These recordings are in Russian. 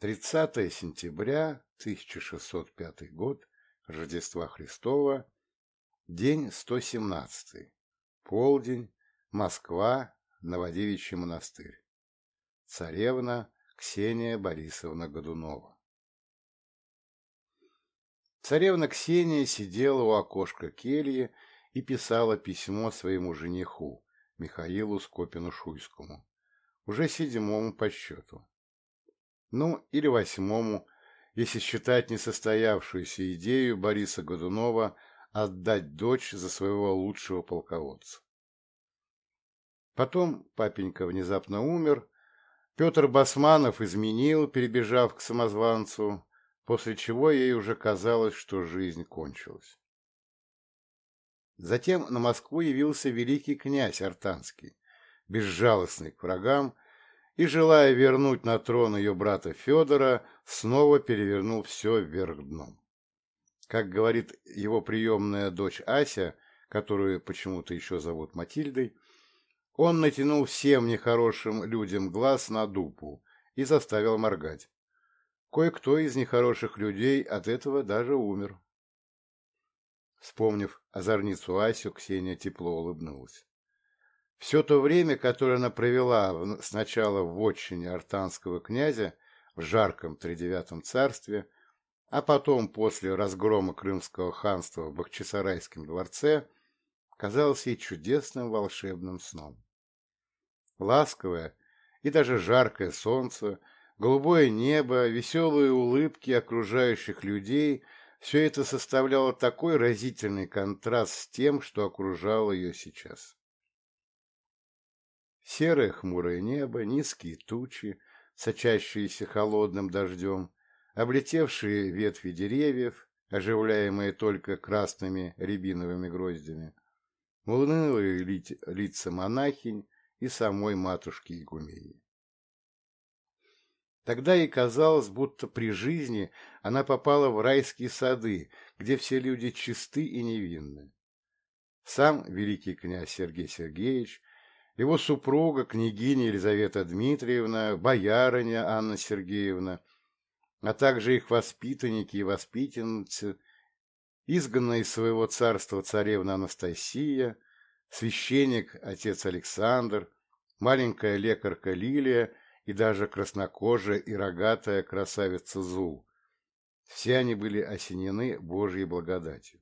30 сентября 1605 год, Рождества Христова, день 117, полдень, Москва, Новодевичий монастырь. Царевна Ксения Борисовна Годунова. Царевна Ксения сидела у окошка кельи и писала письмо своему жениху, Михаилу Скопину-Шуйскому, уже седьмому по счету. Ну, или восьмому, если считать несостоявшуюся идею Бориса Годунова отдать дочь за своего лучшего полководца. Потом папенька внезапно умер, Петр Басманов изменил, перебежав к самозванцу, после чего ей уже казалось, что жизнь кончилась. Затем на Москву явился великий князь Артанский, безжалостный к врагам, и, желая вернуть на трон ее брата Федора, снова перевернул все вверх дном. Как говорит его приемная дочь Ася, которую почему-то еще зовут Матильдой, он натянул всем нехорошим людям глаз на дупу и заставил моргать. Кое-кто из нехороших людей от этого даже умер. Вспомнив озорницу Асю, Ксения тепло улыбнулась. Все то время, которое она провела сначала в отчине артанского князя в жарком тридевятом царстве, а потом после разгрома крымского ханства в Бахчисарайском дворце, казалось ей чудесным волшебным сном. Ласковое и даже жаркое солнце, голубое небо, веселые улыбки окружающих людей — все это составляло такой разительный контраст с тем, что окружало ее сейчас. Серое хмурое небо, низкие тучи, сочащиеся холодным дождем, облетевшие ветви деревьев, оживляемые только красными рябиновыми гроздями, унылые лица монахинь и самой матушки Игумеи. Тогда ей казалось, будто при жизни она попала в райские сады, где все люди чисты и невинны. Сам великий князь Сергей Сергеевич, его супруга, княгиня Елизавета Дмитриевна, боярыня Анна Сергеевна, а также их воспитанники и воспитанницы, изгнанная из своего царства царевна Анастасия, священник отец Александр, маленькая лекарка Лилия и даже краснокожая и рогатая красавица Зул. Все они были осенены Божьей благодатью.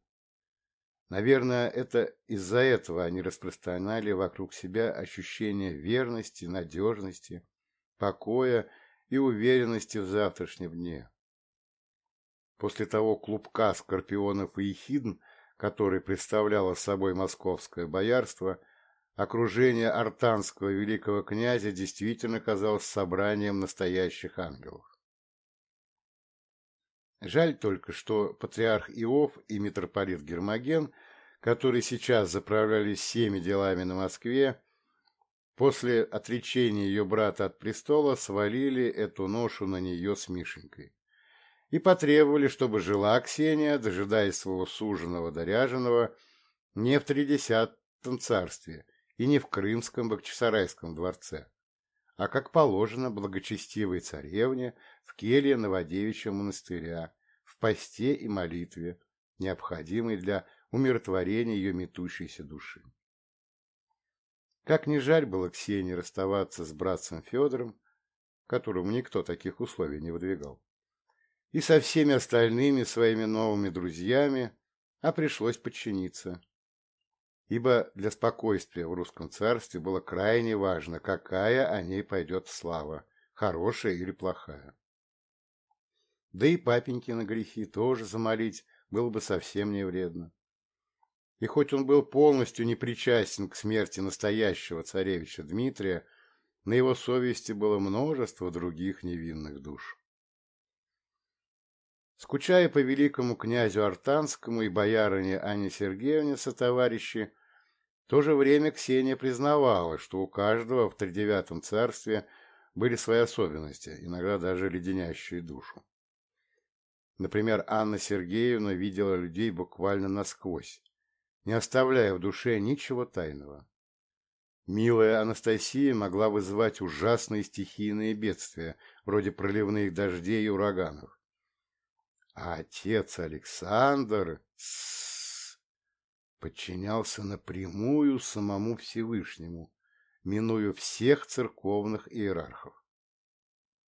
Наверное, это из-за этого они распространяли вокруг себя ощущение верности, надежности, покоя и уверенности в завтрашнем дне. После того клубка скорпионов и ехидн, который представляло собой московское боярство, окружение артанского великого князя действительно казалось собранием настоящих ангелов. Жаль только, что патриарх Иов и митрополит Гермоген, которые сейчас заправляли всеми делами на Москве, после отречения ее брата от престола свалили эту ношу на нее с Мишенькой и потребовали, чтобы жила Ксения, дожидаясь своего суженого доряженного, не в тридесятом царстве, и не в Крымском Бахчисарайском дворце, а, как положено, благочестивой царевне в келье Новодевичьего монастыря, в посте и молитве, необходимой для умиротворения ее метущейся души. Как ни жаль было Ксении расставаться с братцем Федором, которому никто таких условий не выдвигал, и со всеми остальными своими новыми друзьями, а пришлось подчиниться, ибо для спокойствия в русском царстве было крайне важно, какая о ней пойдет слава, хорошая или плохая. Да и папеньки на грехи тоже замолить было бы совсем не вредно. И хоть он был полностью непричастен к смерти настоящего царевича Дмитрия, на его совести было множество других невинных душ. Скучая по великому князю Артанскому и боярине Анне Сергеевне со товарищи, то же время Ксения признавала, что у каждого в тридевятом царстве были свои особенности, иногда даже леденящие душу. Например, Анна Сергеевна видела людей буквально насквозь, не оставляя в душе ничего тайного. Милая Анастасия могла вызывать ужасные стихийные бедствия, вроде проливных дождей и ураганов. А отец Александр подчинялся напрямую самому Всевышнему, минуя всех церковных иерархов.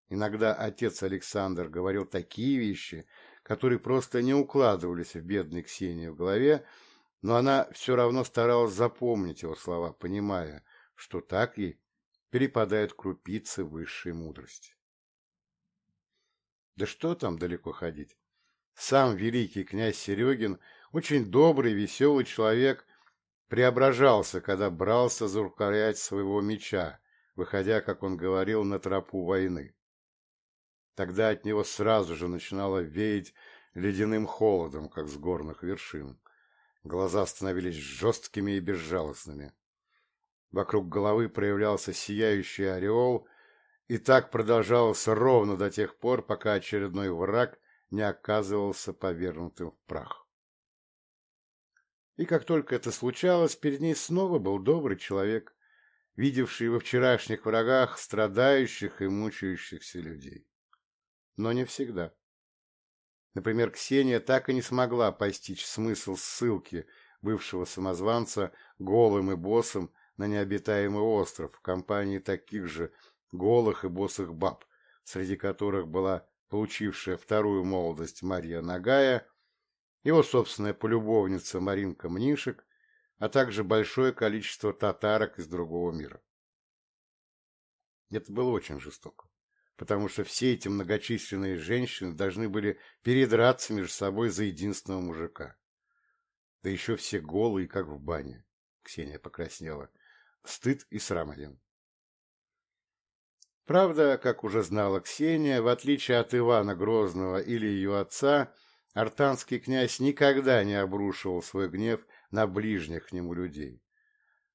Иногда отец Александр говорил такие вещи, которые просто не укладывались в бедной Ксении в голове, но она все равно старалась запомнить его слова, понимая, что так ей перепадают крупицы высшей мудрости. Да что там далеко ходить? Сам великий князь Серегин, очень добрый, веселый человек, преображался, когда брался за рукоять своего меча, выходя, как он говорил, на тропу войны. Тогда от него сразу же начинало веять ледяным холодом, как с горных вершин. Глаза становились жесткими и безжалостными. Вокруг головы проявлялся сияющий ореол, и так продолжалось ровно до тех пор, пока очередной враг не оказывался повернутым в прах. И как только это случалось, перед ней снова был добрый человек, видевший во вчерашних врагах страдающих и мучающихся людей. Но не всегда. Например, Ксения так и не смогла постичь смысл ссылки бывшего самозванца голым и боссом на необитаемый остров в компании таких же голых и босых баб, среди которых была получившая вторую молодость Марья Нагая, его собственная полюбовница Маринка Мнишек, а также большое количество татарок из другого мира. Это было очень жестоко потому что все эти многочисленные женщины должны были передраться между собой за единственного мужика. Да еще все голые, как в бане. Ксения покраснела. Стыд и срам один. Правда, как уже знала Ксения, в отличие от Ивана Грозного или ее отца, артанский князь никогда не обрушивал свой гнев на ближних к нему людей.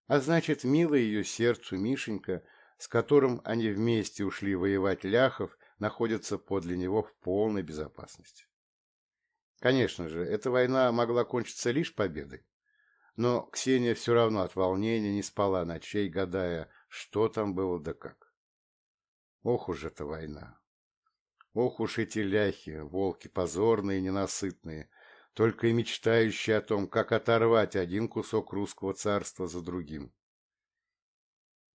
А значит, милая ее сердцу Мишенька – с которым они вместе ушли воевать ляхов, находится подле него в полной безопасности. Конечно же, эта война могла кончиться лишь победой. Но Ксения все равно от волнения не спала ночей, гадая, что там было да как. Ох уж эта война! Ох уж эти ляхи, волки позорные и ненасытные, только и мечтающие о том, как оторвать один кусок русского царства за другим.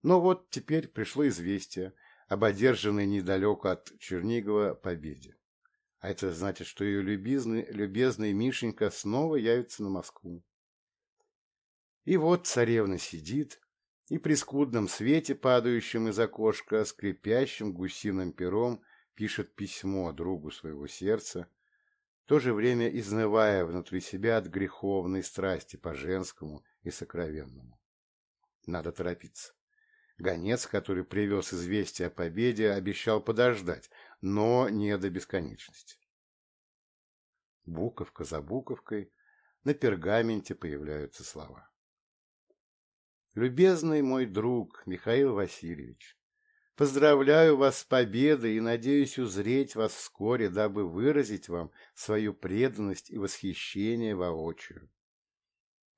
Но вот теперь пришло известие об одержанной недалеко от Чернигова победе. А это значит, что ее любезный, любезный Мишенька снова явится на Москву. И вот царевна сидит, и при скудном свете, падающем из окошка, скрипящим гусиным пером, пишет письмо другу своего сердца, в то же время изнывая внутри себя от греховной страсти по женскому и сокровенному. Надо торопиться. Гонец, который привез известие о победе, обещал подождать, но не до бесконечности. Буковка за буковкой на пергаменте появляются слова. Любезный мой друг Михаил Васильевич, поздравляю вас с победой и надеюсь узреть вас вскоре, дабы выразить вам свою преданность и восхищение воочию.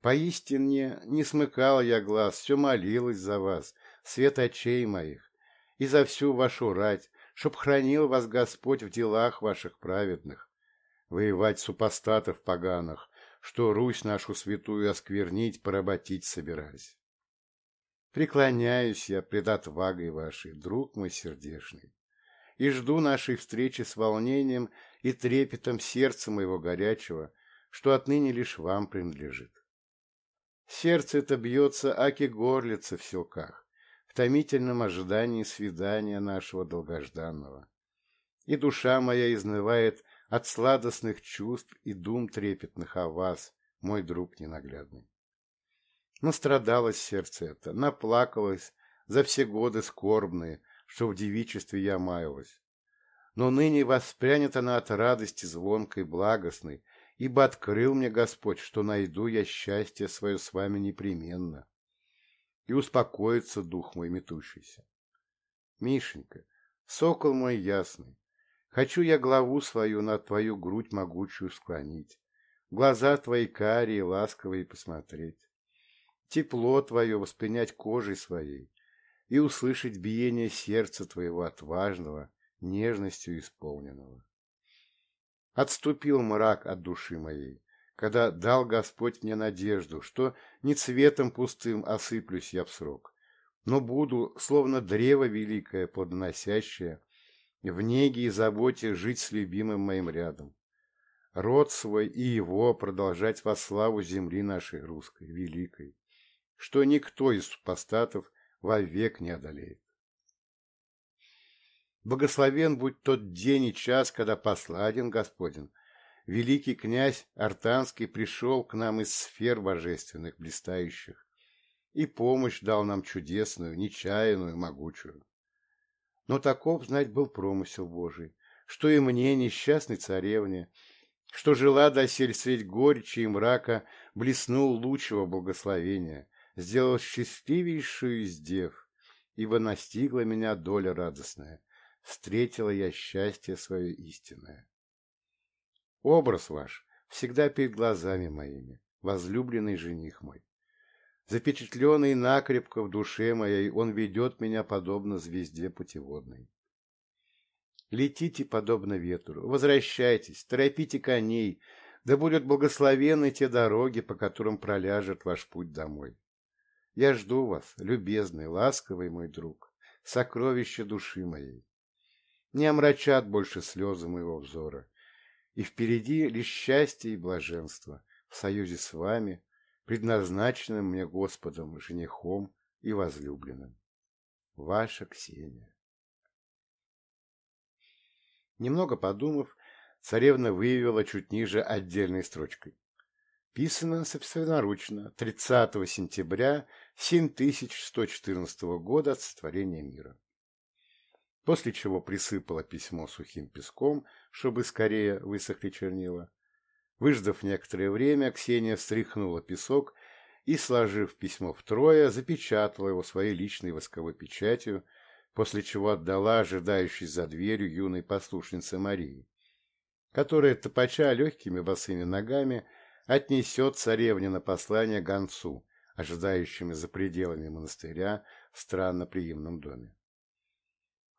Поистине не смыкал я глаз, все молилась за вас, свет очей моих, и за всю вашу рать, чтоб хранил вас Господь в делах ваших праведных, воевать супостатов поганых, что Русь нашу святую осквернить, поработить собираясь. Преклоняюсь я пред отвагой вашей, друг мой сердешный, и жду нашей встречи с волнением и трепетом сердца моего горячего, что отныне лишь вам принадлежит. Сердце это бьется, аки горлица в селках, в томительном ожидании свидания нашего долгожданного. И душа моя изнывает от сладостных чувств и дум трепетных о вас, мой друг ненаглядный. Настрадалось сердце это, наплакалось за все годы скорбные, что в девичестве я маялась. Но ныне воспрянет она от радости звонкой благостной, ибо открыл мне Господь, что найду я счастье свое с вами непременно и успокоится дух мой метущийся. Мишенька, сокол мой ясный, хочу я главу свою на твою грудь могучую склонить, глаза твои карие ласковые посмотреть. Тепло твое воспринять кожей своей и услышать биение сердца твоего отважного, нежностью исполненного. Отступил мрак от души моей, когда дал Господь мне надежду, что не цветом пустым осыплюсь я в срок, но буду, словно древо великое, плодоносящее, в неге и заботе жить с любимым моим рядом, род свой и его продолжать во славу земли нашей русской, великой, что никто из супостатов вовек не одолеет. Благословен будь тот день и час, когда посладен Господень, великий князь Артанский пришел к нам из сфер божественных, блистающих, и помощь дал нам чудесную, нечаянную, могучую. Но таков, знать, был промысел Божий, что и мне, несчастной царевне, что жила досель средь горечи и мрака, блеснул лучшего благословения, сделал счастливейшую из дев, ибо настигла меня доля радостная, встретила я счастье свое истинное. Образ ваш всегда перед глазами моими, возлюбленный жених мой. Запечатленный накрепко в душе моей, он ведет меня подобно звезде путеводной. Летите подобно ветру, возвращайтесь, торопите коней, да будут благословенны те дороги, по которым проляжет ваш путь домой. Я жду вас, любезный, ласковый мой друг, сокровище души моей. Не омрачат больше слезы моего взора, и впереди лишь счастье и блаженство в союзе с вами, предназначенным мне Господом, женихом и возлюбленным. Ваша Ксения. Немного подумав, царевна выявила чуть ниже отдельной строчкой. Писано собственноручно 30 сентября 7114 года от сотворения мира. После чего присыпала письмо сухим песком, чтобы скорее высохли чернила. Выждав некоторое время, Ксения встряхнула песок и, сложив письмо втрое, запечатала его своей личной восковой печатью, после чего отдала ожидающей за дверью юной послушнице Марии, которая, топача легкими босыми ногами, отнесет царевне на послание гонцу, ожидающими за пределами монастыря в странноприимном доме.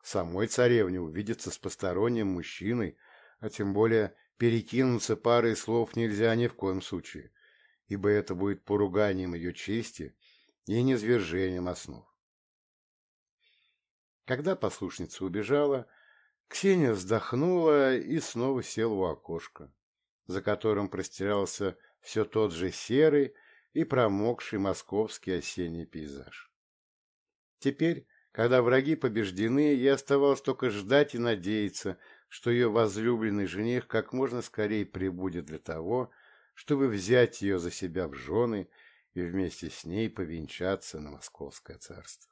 Самой царевне увидеться с посторонним мужчиной, а тем более перекинуться парой слов нельзя ни в коем случае, ибо это будет поруганием ее чести и низвержением основ. Когда послушница убежала, Ксения вздохнула и снова села у окошка, за которым простирался все тот же серый и промокший московский осенний пейзаж. Теперь, когда враги побеждены, ей оставалось только ждать и надеяться, что ее возлюбленный жених как можно скорее прибудет для того, чтобы взять ее за себя в жены и вместе с ней повенчаться на московское царство.